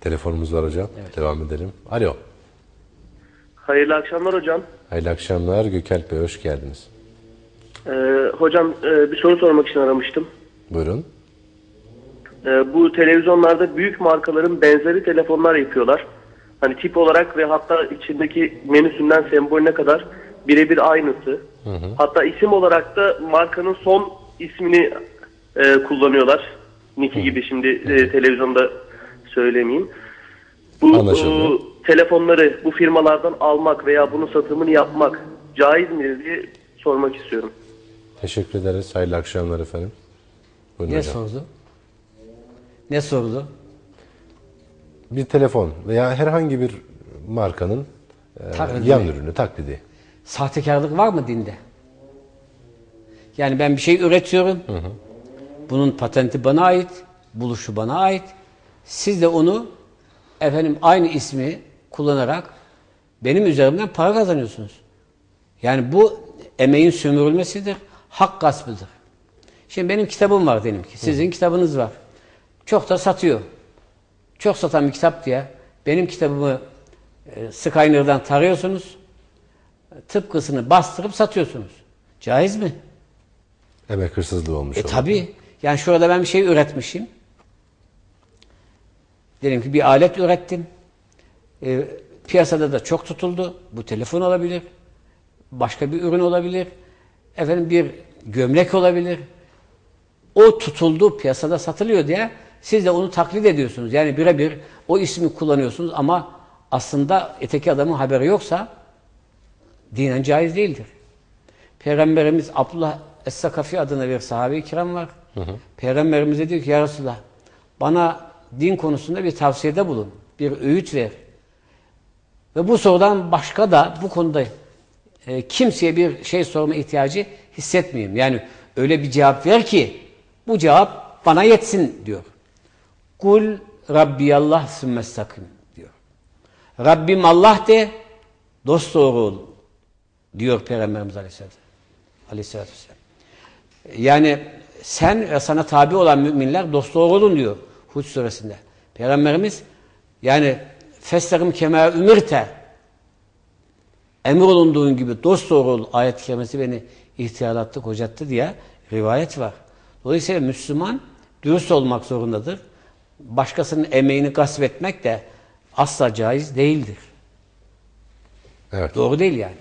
Telefonumuz var hocam. Devam edelim. Alo. Hayırlı akşamlar hocam. Hayırlı akşamlar. Gökalp Bey hoş geldiniz. Ee, hocam e, bir soru sormak için aramıştım. Buyurun. Ee, bu televizyonlarda büyük markaların benzeri telefonlar yapıyorlar. Hani tip olarak ve hatta içindeki menüsünden sembolüne kadar birebir aynısı. Hatta isim olarak da markanın son ismini e, kullanıyorlar. Niki gibi şimdi e, televizyonda söylemeyeyim. Bu Anlaşıldı. e, telefonları bu firmalardan almak veya bunun satımını yapmak caiz midir diye sormak istiyorum. Teşekkür ederiz. Hayırlı akşamlar efendim. Buyurun Ne hocam. sordu? Ne sordu? Bir telefon veya herhangi bir markanın e, Taklidi. yan ürünü, taklidi. Sahtekarlık var mı dinde? Yani ben bir şey üretiyorum. Bunun patenti bana ait, buluşu bana ait. Siz de onu efendim aynı ismi kullanarak benim üzerimden para kazanıyorsunuz. Yani bu emeğin sömürülmesidir, hak gaspıdır. Şimdi benim kitabım var diyelim ki, sizin kitabınız var. Çok da satıyor. Çok satan bir kitap diye benim kitabımı e, Skyner'dan tarıyorsunuz. Tıpkısını bastırıp satıyorsunuz. Caiz mi? Emek hırsızlığı olmuş E olur. tabi. Yani şurada ben bir şey üretmişim. Diyelim ki bir alet ürettim. E, piyasada da çok tutuldu. Bu telefon olabilir. Başka bir ürün olabilir. Efendim bir gömlek olabilir. O tutuldu, piyasada satılıyor diye siz de onu taklit ediyorsunuz. Yani birebir o ismi kullanıyorsunuz ama aslında öteki adamın haberi yoksa dinen caiz değildir. Peygamberimiz Abdullah Es-Sakafi adında bir sahabe-i kiram var. Peygamberimize diyor ki ya Resulallah bana din konusunda bir tavsiyede bulun. Bir öğüt ver. Ve bu sorudan başka da bu konuda e, kimseye bir şey sorma ihtiyacı hissetmeyeyim. Yani öyle bir cevap ver ki bu cevap bana yetsin diyor. Kul Rabbiyallah sümmestakim diyor. Rabbim Allah de dost doğru ol diyor Peygamberimiz Aleyhisselatü, Aleyhisselatü Vesselam. Yani sen ve sana tabi olan müminler dost doğru olun diyor Hud suresinde. Peygamberimiz yani feslerim kema ümirte emir olunduğun gibi dost doğru ol ayet-i kerimesi beni ihtiyarlattı, kocattı diye rivayet var. Dolayısıyla Müslüman dürüst olmak zorundadır. Başkasının emeğini gasp etmek de asla caiz değildir. Evet. Doğru değil yani.